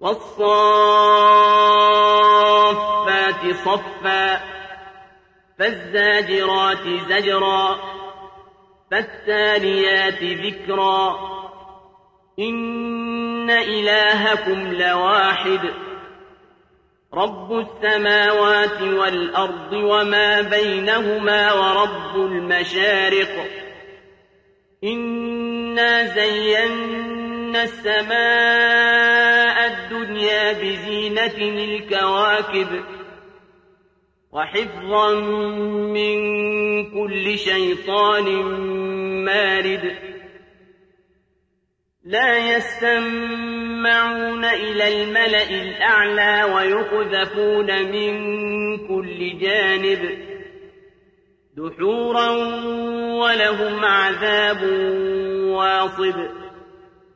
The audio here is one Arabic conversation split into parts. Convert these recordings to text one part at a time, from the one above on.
والصافات صفا فالزاجرات زجرا فالتاليات ذكرا إن إلهكم لواحد رب السماوات والأرض وما بينهما ورب المشارق إنا زينا السماء الدنيا بزينة الكواكب وحفظا من كل شيطان مارد لا يستمعون إلى الملأ الأعلى ويقذفون من كل جانب دحورا ولهم عذاب واصب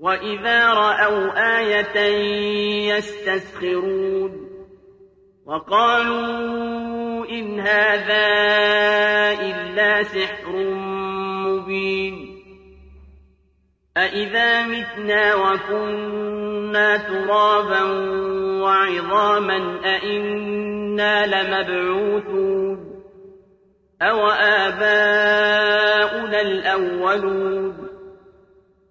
وإذا رأوا آية يستسخرون وقالوا إن هذا إلا سحر مبين أإذا متنا وكنا ترابا وعظاما أإنا لمبعوثون أو آباؤنا الأولون